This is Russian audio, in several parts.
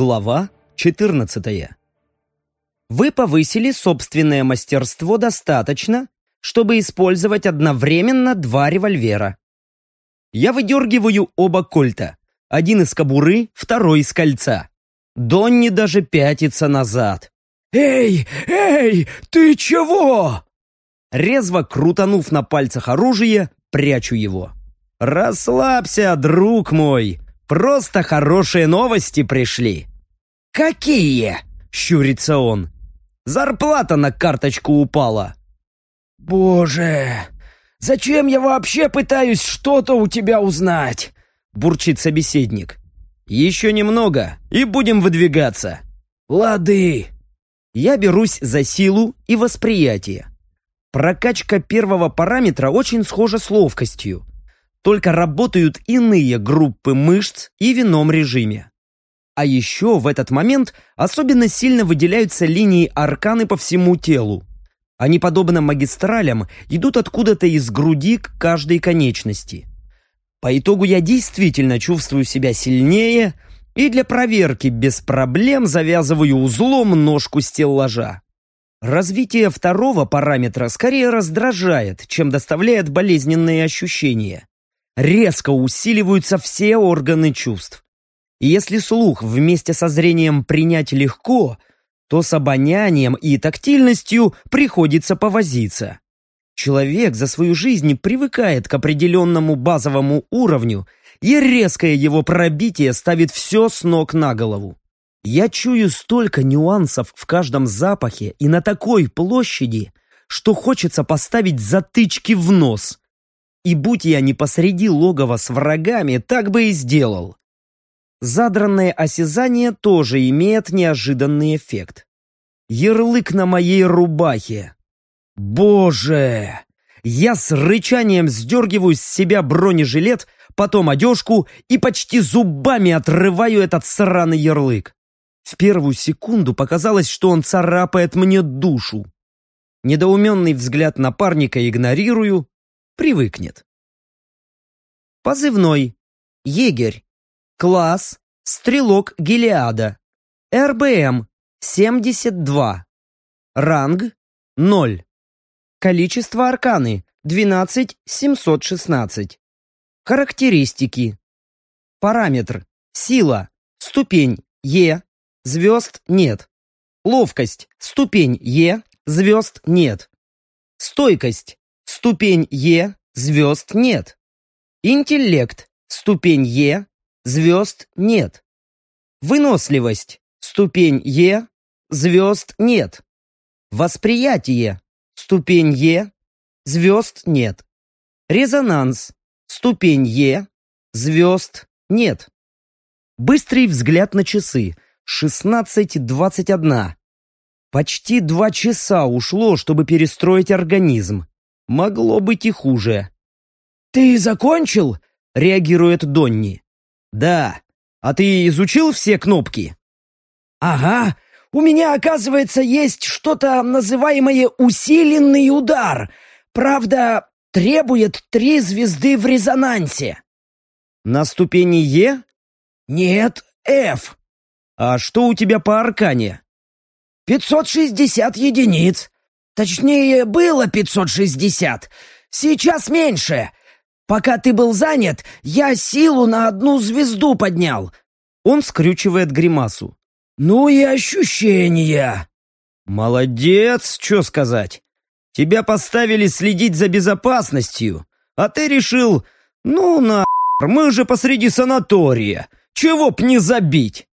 Глава 14. Вы повысили собственное мастерство достаточно, чтобы использовать одновременно два револьвера. Я выдергиваю оба кольта. Один из кобуры, второй из кольца. Донни даже пятится назад. «Эй, эй, ты чего?» Резво крутанув на пальцах оружие, прячу его. «Расслабься, друг мой!» Просто хорошие новости пришли». «Какие?» — щурится он. «Зарплата на карточку упала». «Боже, зачем я вообще пытаюсь что-то у тебя узнать?» — бурчит собеседник. «Еще немного, и будем выдвигаться». «Лады». Я берусь за силу и восприятие. Прокачка первого параметра очень схожа с ловкостью только работают иные группы мышц и в ином режиме. А еще в этот момент особенно сильно выделяются линии арканы по всему телу. Они, подобно магистралям, идут откуда-то из груди к каждой конечности. По итогу я действительно чувствую себя сильнее и для проверки без проблем завязываю узлом ножку стеллажа. Развитие второго параметра скорее раздражает, чем доставляет болезненные ощущения резко усиливаются все органы чувств. И если слух вместе со зрением принять легко, то с обонянием и тактильностью приходится повозиться. Человек за свою жизнь привыкает к определенному базовому уровню, и резкое его пробитие ставит все с ног на голову. Я чую столько нюансов в каждом запахе и на такой площади, что хочется поставить затычки в нос, и будь я не посреди логова с врагами, так бы и сделал. Задранное осязание тоже имеет неожиданный эффект. Ярлык на моей рубахе. Боже! Я с рычанием сдергиваю с себя бронежилет, потом одежку и почти зубами отрываю этот сраный ярлык. В первую секунду показалось, что он царапает мне душу. Недоуменный взгляд напарника игнорирую, привыкнет. Позывной. Егерь. Класс. Стрелок Гелиада. РБМ. 72. Ранг. 0. Количество арканы. 12716. Характеристики. Параметр. Сила. Ступень Е. Звезд нет. Ловкость. Ступень Е. Звезд нет. Стойкость. Ступень Е, звезд нет. Интеллект, ступень Е, звезд нет. Выносливость, ступень Е, звезд нет. Восприятие, ступень Е, звезд нет. Резонанс, ступень Е, звезд нет. Быстрый взгляд на часы. 16.21. Почти два часа ушло, чтобы перестроить организм. Могло быть и хуже. «Ты закончил?» — реагирует Донни. «Да. А ты изучил все кнопки?» «Ага. У меня, оказывается, есть что-то называемое усиленный удар. Правда, требует три звезды в резонансе». «На ступени Е?» «Нет, F». «А что у тебя по аркане?» «560 единиц. Точнее, было 560. Сейчас меньше. Пока ты был занят, я силу на одну звезду поднял. Он скрючивает гримасу. Ну и ощущения. Молодец, что сказать. Тебя поставили следить за безопасностью, а ты решил, ну на мы же посреди санатория, чего б не забить.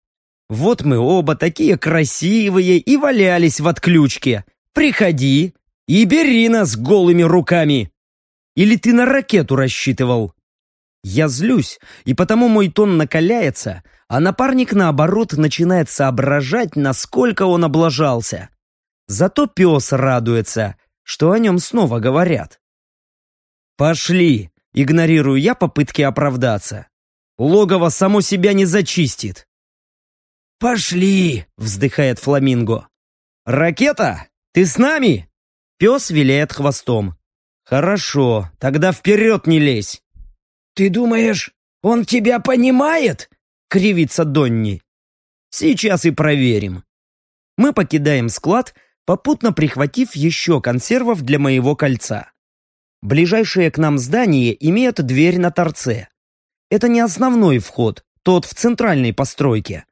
Вот мы оба такие красивые и валялись в отключке. Приходи и бери нас голыми руками. Или ты на ракету рассчитывал? Я злюсь, и потому мой тон накаляется, а напарник, наоборот, начинает соображать, насколько он облажался. Зато пес радуется, что о нем снова говорят. «Пошли!» — игнорирую я попытки оправдаться. «Логово само себя не зачистит!» «Пошли!» — вздыхает Фламинго. «Ракета!» «Ты с нами?» Пес виляет хвостом. «Хорошо, тогда вперед не лезь!» «Ты думаешь, он тебя понимает?» — кривится Донни. Сейчас и проверим. Мы покидаем склад, попутно прихватив еще консервов для моего кольца. Ближайшее к нам здание имеет дверь на торце. Это не основной вход, тот в центральной постройке.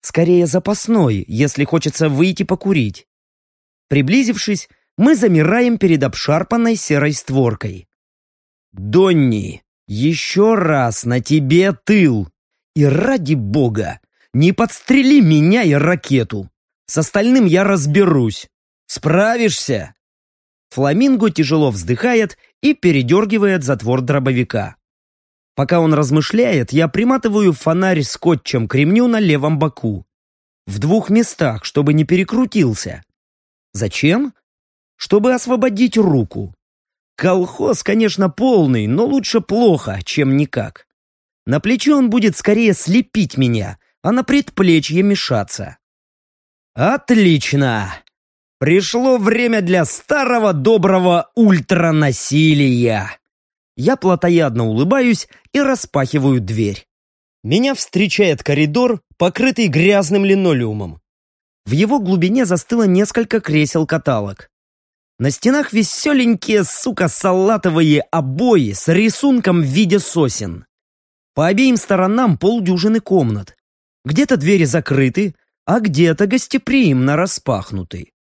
Скорее запасной, если хочется выйти покурить. Приблизившись, мы замираем перед обшарпанной серой створкой. «Донни, еще раз на тебе тыл! И ради бога, не подстрели меня и ракету! С остальным я разберусь! Справишься?» Фламинго тяжело вздыхает и передергивает затвор дробовика. Пока он размышляет, я приматываю фонарь скотчем к ремню на левом боку. В двух местах, чтобы не перекрутился. Зачем? Чтобы освободить руку. Колхоз, конечно, полный, но лучше плохо, чем никак. На плечо он будет скорее слепить меня, а на предплечье мешаться. Отлично! Пришло время для старого доброго ультранасилия. Я плотоядно улыбаюсь и распахиваю дверь. Меня встречает коридор, покрытый грязным линолеумом. В его глубине застыло несколько кресел-каталог. На стенах веселенькие, сука, салатовые обои с рисунком в виде сосен. По обеим сторонам полдюжины комнат. Где-то двери закрыты, а где-то гостеприимно распахнуты.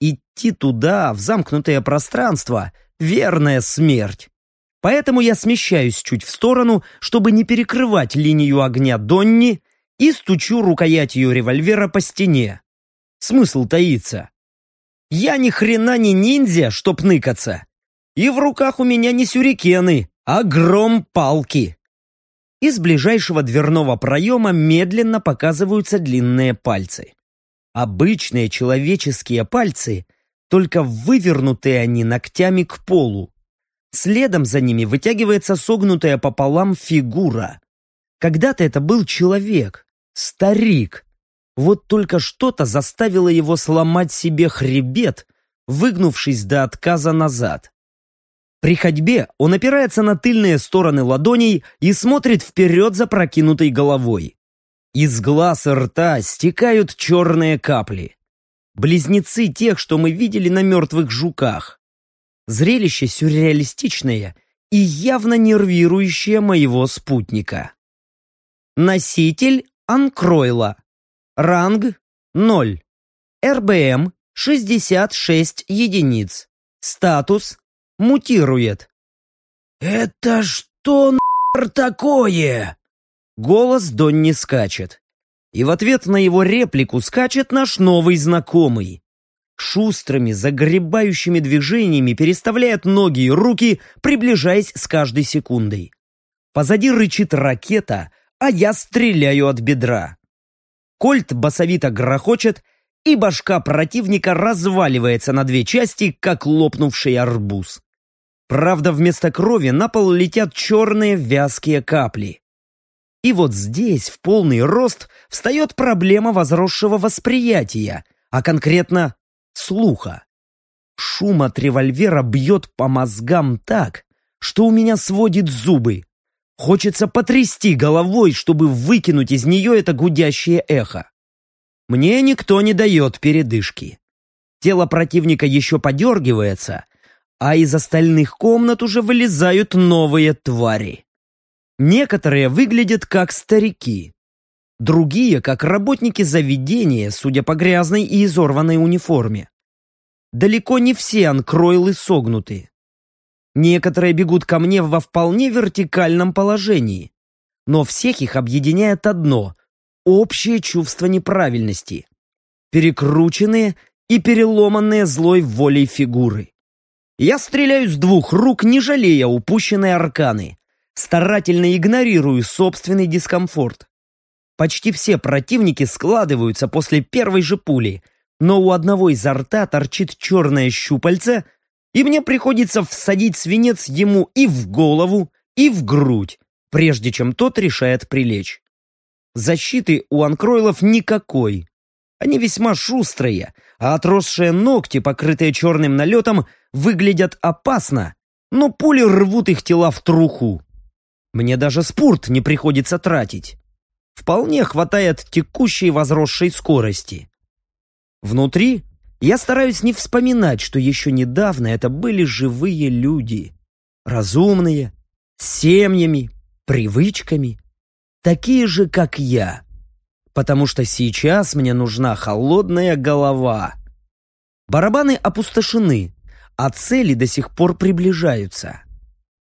Идти туда, в замкнутое пространство, верная смерть. Поэтому я смещаюсь чуть в сторону, чтобы не перекрывать линию огня Донни и стучу рукоятью револьвера по стене. Смысл таится. Я ни хрена не ниндзя, чтоб ныкаться. И в руках у меня не сюрикены, а гром палки. Из ближайшего дверного проема медленно показываются длинные пальцы. Обычные человеческие пальцы, только вывернутые они ногтями к полу. Следом за ними вытягивается согнутая пополам фигура. Когда-то это был человек, старик. Вот только что-то заставило его сломать себе хребет, выгнувшись до отказа назад. При ходьбе он опирается на тыльные стороны ладоней и смотрит вперед за прокинутой головой. Из глаз и рта стекают черные капли. Близнецы тех, что мы видели на мертвых жуках. Зрелище сюрреалистичное и явно нервирующее моего спутника. Носитель Анкройла. Ранг 0. РБМ 66 единиц. Статус мутирует. «Это что нахер такое?» Голос Донни скачет. И в ответ на его реплику скачет наш новый знакомый шустрыми, загребающими движениями переставляет ноги и руки, приближаясь с каждой секундой. Позади рычит ракета, а я стреляю от бедра. Кольт басовито грохочет, и башка противника разваливается на две части, как лопнувший арбуз. Правда, вместо крови на пол летят черные вязкие капли. И вот здесь, в полный рост, встает проблема возросшего восприятия, а конкретно слуха. Шум от револьвера бьет по мозгам так, что у меня сводит зубы. Хочется потрясти головой, чтобы выкинуть из нее это гудящее эхо. Мне никто не дает передышки. Тело противника еще подергивается, а из остальных комнат уже вылезают новые твари. Некоторые выглядят как старики, другие как работники заведения, судя по грязной и изорванной униформе. Далеко не все анкройлы согнуты. Некоторые бегут ко мне во вполне вертикальном положении. Но всех их объединяет одно – общее чувство неправильности. Перекрученные и переломанные злой волей фигуры. Я стреляю с двух рук, не жалея упущенной арканы. Старательно игнорирую собственный дискомфорт. Почти все противники складываются после первой же пули, но у одного изо рта торчит черное щупальце, и мне приходится всадить свинец ему и в голову, и в грудь, прежде чем тот решает прилечь. Защиты у анкройлов никакой. Они весьма шустрые, а отросшие ногти, покрытые черным налетом, выглядят опасно, но пули рвут их тела в труху. Мне даже спорт не приходится тратить. вполне хватает текущей возросшей скорости. Внутри я стараюсь не вспоминать, что еще недавно это были живые люди. Разумные, с семьями, привычками, такие же, как я. Потому что сейчас мне нужна холодная голова. Барабаны опустошены, а цели до сих пор приближаются.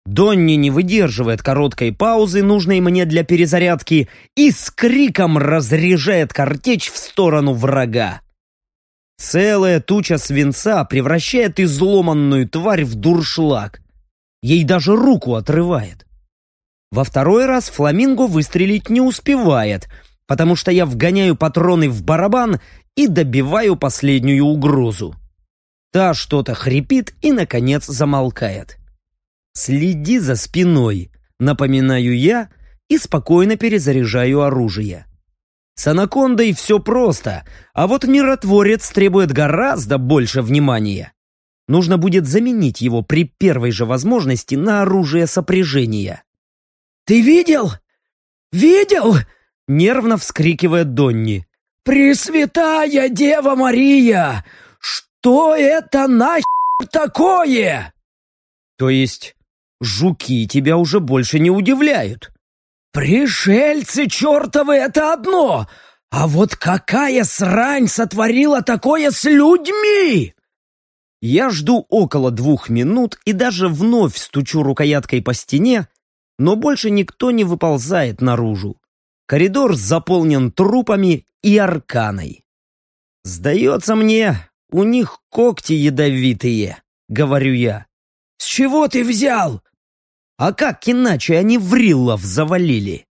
Донни не выдерживает короткой паузы, нужной мне для перезарядки, и с криком разряжает картечь в сторону врага. Целая туча свинца превращает изломанную тварь в дуршлаг. Ей даже руку отрывает. Во второй раз фламинго выстрелить не успевает, потому что я вгоняю патроны в барабан и добиваю последнюю угрозу. Та что-то хрипит и, наконец, замолкает. «Следи за спиной», напоминаю я и спокойно перезаряжаю оружие. С анакондой все просто, а вот миротворец требует гораздо больше внимания. Нужно будет заменить его при первой же возможности на оружие сопряжения. «Ты видел? Видел?» — нервно вскрикивает Донни. «Пресвятая Дева Мария! Что это нахер такое?» «То есть жуки тебя уже больше не удивляют?» «Пришельцы чертовы — это одно! А вот какая срань сотворила такое с людьми!» Я жду около двух минут и даже вновь стучу рукояткой по стене, но больше никто не выползает наружу. Коридор заполнен трупами и арканой. «Сдается мне, у них когти ядовитые», — говорю я. «С чего ты взял?» А как иначе они Вриллов завалили?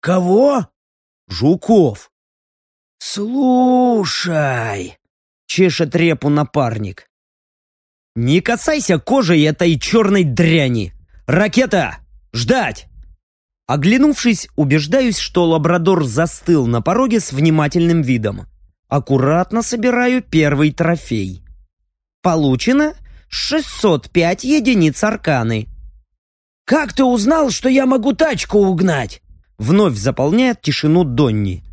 Кого? Жуков. Слушай, чешет репу напарник. Не касайся кожи этой черной дряни. Ракета! Ждать! Оглянувшись, убеждаюсь, что лабрадор застыл на пороге с внимательным видом. Аккуратно собираю первый трофей. Получено 605 единиц арканы. «Как ты узнал, что я могу тачку угнать?» Вновь заполняет тишину Донни.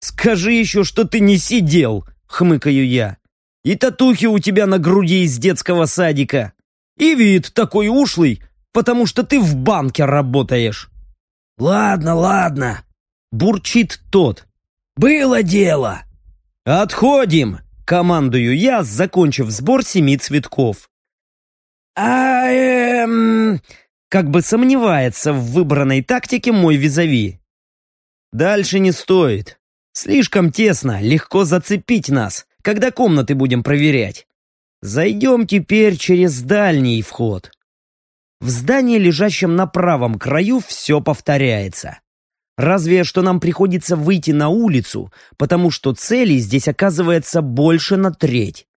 «Скажи еще, что ты не сидел!» — хмыкаю я. «И татухи у тебя на груди из детского садика. И вид такой ушлый, потому что ты в банке работаешь». «Ладно, ладно», — бурчит тот. «Было дело». «Отходим!» — командую я, закончив сбор семи цветков. «А, эм...» как бы сомневается в выбранной тактике мой визави. Дальше не стоит. Слишком тесно, легко зацепить нас, когда комнаты будем проверять. Зайдем теперь через дальний вход. В здании, лежащем на правом краю, все повторяется. Разве что нам приходится выйти на улицу, потому что целей здесь оказывается больше на треть.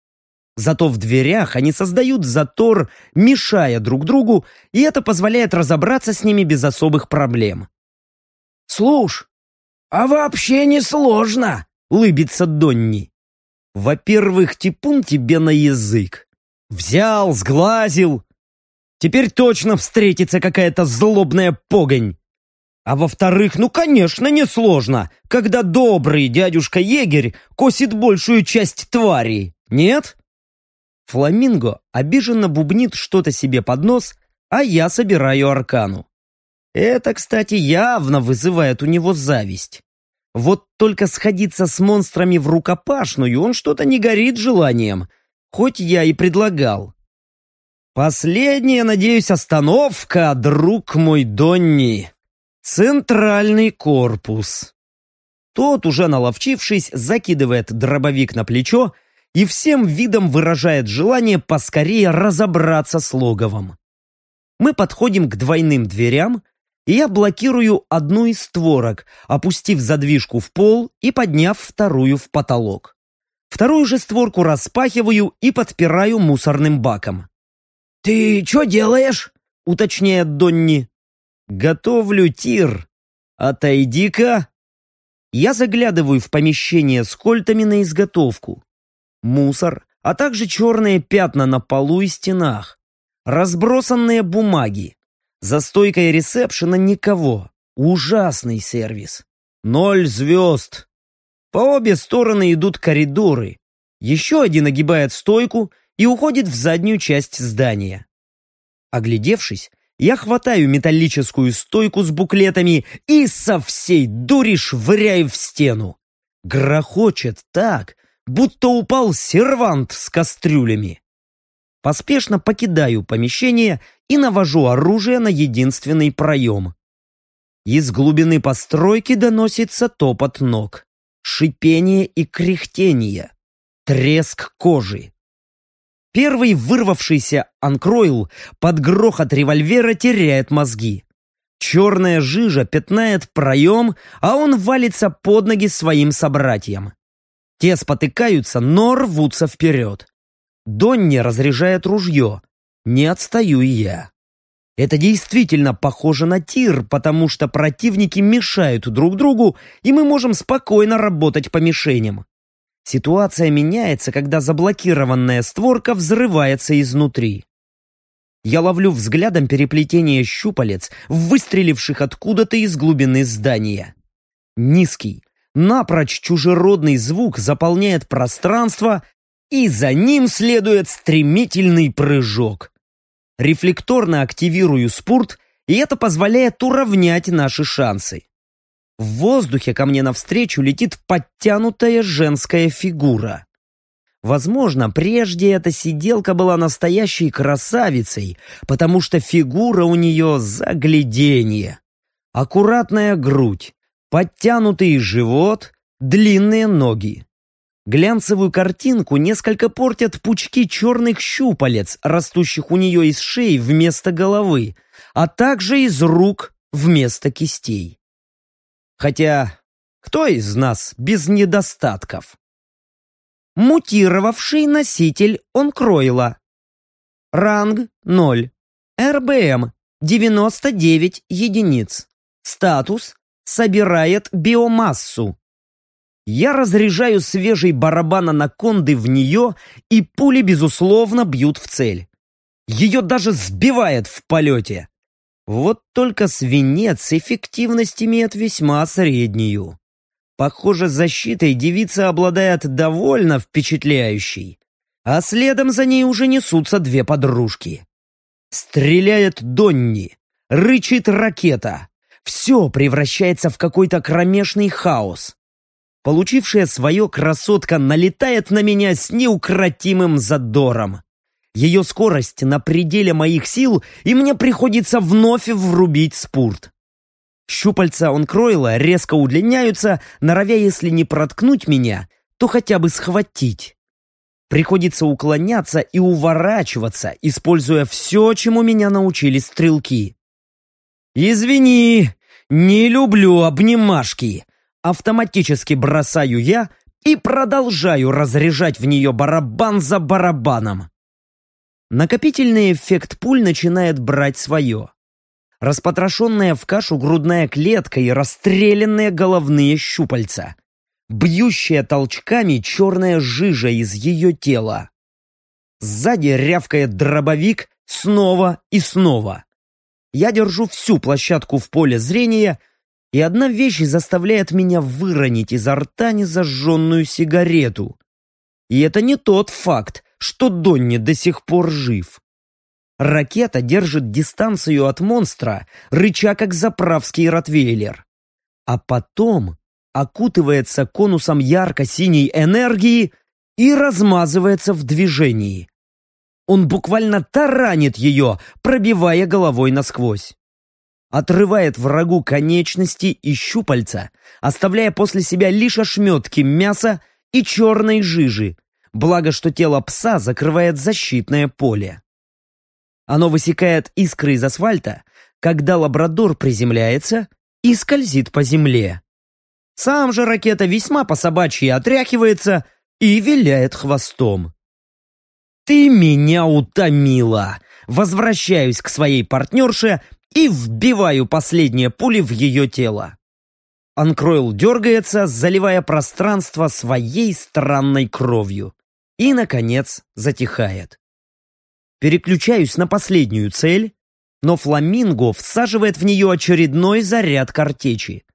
Зато в дверях они создают затор, мешая друг другу, и это позволяет разобраться с ними без особых проблем. «Слушь, а вообще не сложно!» — лыбится Донни. «Во-первых, типун тебе на язык. Взял, сглазил. Теперь точно встретится какая-то злобная погонь. А во-вторых, ну, конечно, несложно, когда добрый дядюшка-егерь косит большую часть тварей, нет?» Фламинго обиженно бубнит что-то себе под нос, а я собираю аркану. Это, кстати, явно вызывает у него зависть. Вот только сходиться с монстрами в рукопашную он что-то не горит желанием, хоть я и предлагал. Последняя, надеюсь, остановка, друг мой Донни. Центральный корпус. Тот, уже наловчившись, закидывает дробовик на плечо и всем видом выражает желание поскорее разобраться с логовом. Мы подходим к двойным дверям, и я блокирую одну из створок, опустив задвижку в пол и подняв вторую в потолок. Вторую же створку распахиваю и подпираю мусорным баком. «Ты что делаешь?» — уточняет Донни. «Готовлю тир. Отойди-ка». Я заглядываю в помещение с кольтами на изготовку мусор, а также черные пятна на полу и стенах, разбросанные бумаги. За стойкой ресепшена никого. Ужасный сервис. Ноль звезд. По обе стороны идут коридоры. Еще один огибает стойку и уходит в заднюю часть здания. Оглядевшись, я хватаю металлическую стойку с буклетами и со всей дури швыряю в стену. Грохочет так, будто упал сервант с кастрюлями. Поспешно покидаю помещение и навожу оружие на единственный проем. Из глубины постройки доносится топот ног, шипение и кряхтение, треск кожи. Первый вырвавшийся анкроил под грохот револьвера теряет мозги. Черная жижа пятнает проем, а он валится под ноги своим собратьям. Те спотыкаются, но рвутся вперед. Донни разряжает ружье. Не отстаю и я. Это действительно похоже на тир, потому что противники мешают друг другу, и мы можем спокойно работать по мишеням. Ситуация меняется, когда заблокированная створка взрывается изнутри. Я ловлю взглядом переплетение щупалец, выстреливших откуда-то из глубины здания. Низкий, напрочь чужеродный звук заполняет пространство, и за ним следует стремительный прыжок. Рефлекторно активирую спорт, и это позволяет уравнять наши шансы. В воздухе ко мне навстречу летит подтянутая женская фигура. Возможно, прежде эта сиделка была настоящей красавицей, потому что фигура у нее загляденье. Аккуратная грудь, подтянутый живот, длинные ноги. Глянцевую картинку несколько портят пучки черных щупалец, растущих у нее из шеи вместо головы, а также из рук вместо кистей. Хотя, кто из нас без недостатков? Мутировавший носитель онкройла. Ранг 0. РБМ 99 единиц. Статус собирает биомассу. Я разряжаю свежий барабан анаконды в нее, и пули, безусловно, бьют в цель. Ее даже сбивает в полете. Вот только свинец эффективность имеет весьма среднюю. Похоже, защитой девица обладает довольно впечатляющей, а следом за ней уже несутся две подружки. Стреляет Донни, рычит ракета. Все превращается в какой-то кромешный хаос. Получившая свое красотка налетает на меня с неукротимым задором. Ее скорость на пределе моих сил, и мне приходится вновь врубить спурт. Щупальца онкройла резко удлиняются, норовя, если не проткнуть меня, то хотя бы схватить. Приходится уклоняться и уворачиваться, используя все, чему меня научили стрелки. «Извини, не люблю обнимашки!» Автоматически бросаю я и продолжаю разряжать в нее барабан за барабаном. Накопительный эффект пуль начинает брать свое. Распотрошенная в кашу грудная клетка и расстрелянные головные щупальца. Бьющая толчками черная жижа из ее тела. Сзади рявкает дробовик снова и снова. Я держу всю площадку в поле зрения, и одна вещь заставляет меня выронить изо рта незажженную сигарету. И это не тот факт, что Донни до сих пор жив. Ракета держит дистанцию от монстра, рыча как заправский ротвейлер. А потом окутывается конусом ярко-синей энергии и размазывается в движении. Он буквально таранит ее, пробивая головой насквозь. Отрывает врагу конечности и щупальца, оставляя после себя лишь ошметки мяса и черной жижи, благо что тело пса закрывает защитное поле. Оно высекает искры из асфальта, когда лабрадор приземляется и скользит по земле. Сам же ракета весьма по-собачьи отряхивается и виляет хвостом. «Ты меня утомила!» Возвращаюсь к своей партнерше и вбиваю последние пули в ее тело. Анкройл дергается, заливая пространство своей странной кровью и, наконец, затихает. Переключаюсь на последнюю цель, но фламинго всаживает в нее очередной заряд картечи.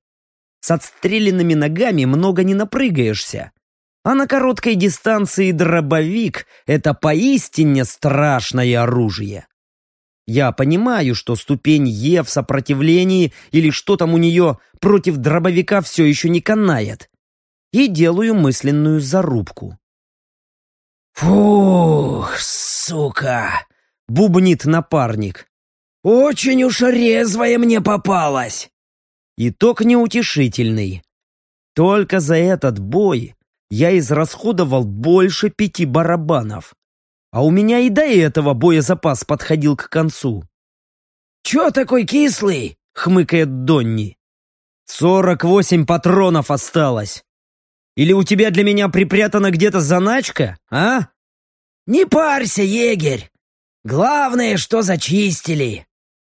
С отстрелянными ногами много не напрыгаешься. А на короткой дистанции дробовик — это поистине страшное оружие. Я понимаю, что ступень Е в сопротивлении или что там у нее против дробовика все еще не канает. И делаю мысленную зарубку. «Фух, сука!» — бубнит напарник. «Очень уж резвая мне попалась!» Итог неутешительный. Только за этот бой я израсходовал больше пяти барабанов. А у меня и до этого боезапас подходил к концу. «Чё такой кислый?» — хмыкает Донни. «Сорок восемь патронов осталось. Или у тебя для меня припрятана где-то заначка, а?» «Не парься, егерь! Главное, что зачистили!»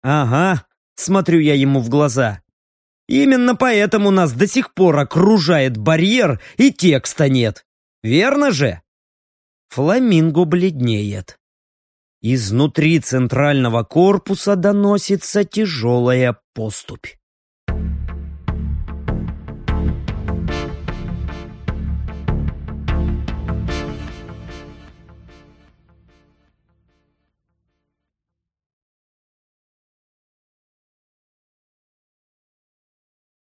«Ага», — смотрю я ему в глаза. «Именно поэтому нас до сих пор окружает барьер и текста нет. Верно же?» Фламинго бледнеет. Изнутри центрального корпуса доносится тяжелая поступь.